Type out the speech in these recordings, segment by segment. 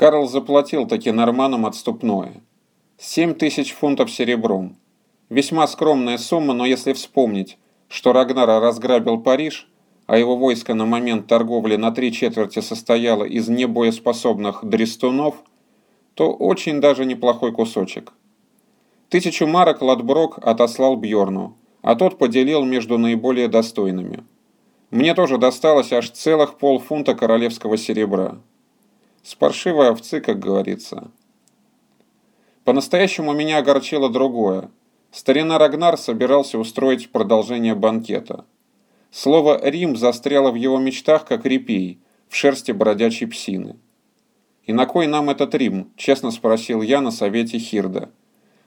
Карл заплатил таки норманам отступное. Семь тысяч фунтов серебром. Весьма скромная сумма, но если вспомнить, что Рагнара разграбил Париж, а его войско на момент торговли на три четверти состояло из небоеспособных дрестунов, то очень даже неплохой кусочек. Тысячу марок Ладброк отослал Бьорну, а тот поделил между наиболее достойными. Мне тоже досталось аж целых полфунта королевского серебра. С паршивой овцы, как говорится. По-настоящему меня огорчило другое. Старина Рагнар собирался устроить продолжение банкета. Слово «Рим» застряло в его мечтах, как репей, в шерсти бродячей псины. «И на кой нам этот Рим?» – честно спросил я на совете Хирда.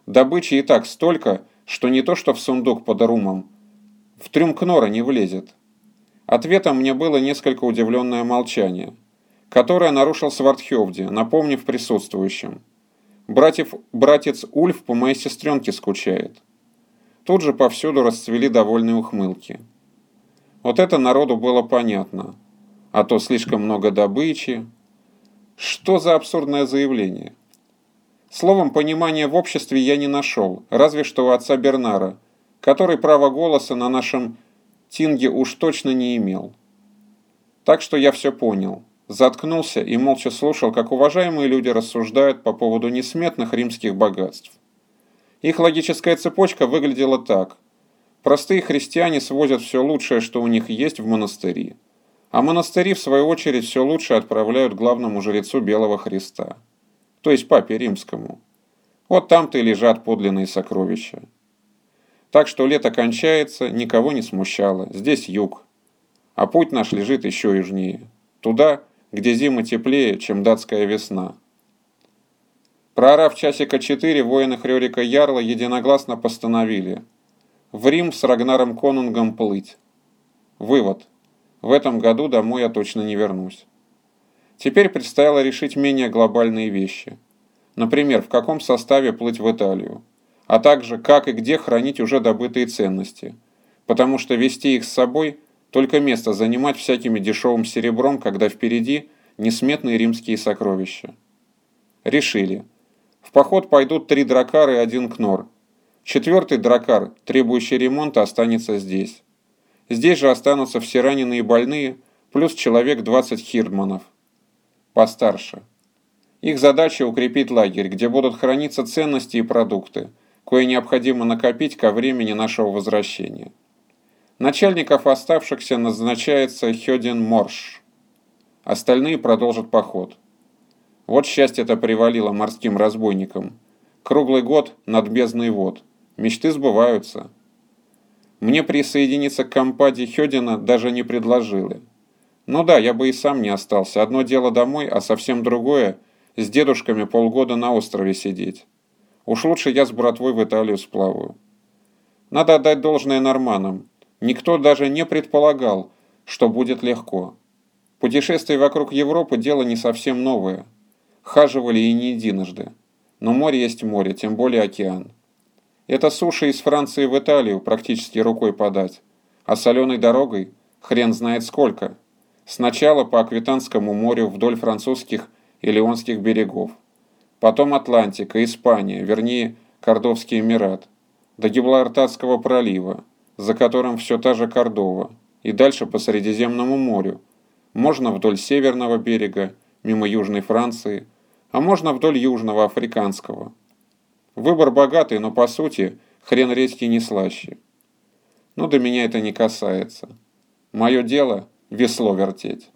«Добычи и так столько, что не то что в сундук под Румом, в трюм Кнора не влезет». Ответом мне было несколько удивленное молчание, которое нарушил Свардхевди, напомнив присутствующим. Братьев, братец Ульф по моей сестренке скучает. Тут же повсюду расцвели довольные ухмылки. Вот это народу было понятно. А то слишком много добычи. Что за абсурдное заявление? Словом, понимания в обществе я не нашел, разве что у отца Бернара, который право голоса на нашем Тинге уж точно не имел. Так что я все понял. Заткнулся и молча слушал, как уважаемые люди рассуждают по поводу несметных римских богатств. Их логическая цепочка выглядела так. Простые христиане свозят все лучшее, что у них есть, в монастыри. А монастыри, в свою очередь, все лучше отправляют главному жрецу Белого Христа. То есть папе римскому. Вот там-то и лежат подлинные сокровища. Так что лето кончается, никого не смущало. Здесь юг. А путь наш лежит еще южнее. Туда, где зима теплее, чем датская весна. Проорав часика четыре, воины Хрёрика Ярла единогласно постановили в Рим с Рагнаром Конунгом плыть. Вывод. В этом году домой я точно не вернусь. Теперь предстояло решить менее глобальные вещи. Например, в каком составе плыть в Италию, а также как и где хранить уже добытые ценности, потому что вести их с собой – только место занимать всякими дешевым серебром, когда впереди несметные римские сокровища. Решили. В поход пойдут три дракара и один кнор. Четвертый дракар, требующий ремонта, останется здесь. Здесь же останутся все раненые и больные, плюс человек 20 хирдманов. Постарше. Их задача укрепить лагерь, где будут храниться ценности и продукты, кое необходимо накопить ко времени нашего возвращения. Начальников оставшихся назначается Хёдин Морш. Остальные продолжат поход. Вот счастье-то привалило морским разбойникам. Круглый год над бездной вод. Мечты сбываются. Мне присоединиться к компании Хёдина даже не предложили. Ну да, я бы и сам не остался. Одно дело домой, а совсем другое – с дедушками полгода на острове сидеть. Уж лучше я с братвой в Италию сплаваю. Надо отдать должное норманам. Никто даже не предполагал, что будет легко. Путешествие вокруг Европы – дело не совсем новое. Хаживали и не единожды. Но море есть море, тем более океан. Это суши из Франции в Италию практически рукой подать. А соленой дорогой – хрен знает сколько. Сначала по Аквитанскому морю вдоль французских и леонских берегов. Потом Атлантика, Испания, вернее, Кордовский Эмират. До Гибралтарского пролива за которым все та же Кордова, и дальше по Средиземному морю. Можно вдоль северного берега, мимо Южной Франции, а можно вдоль Южного Африканского. Выбор богатый, но по сути хрен редьки не слаще. Но до меня это не касается. Мое дело – весло вертеть.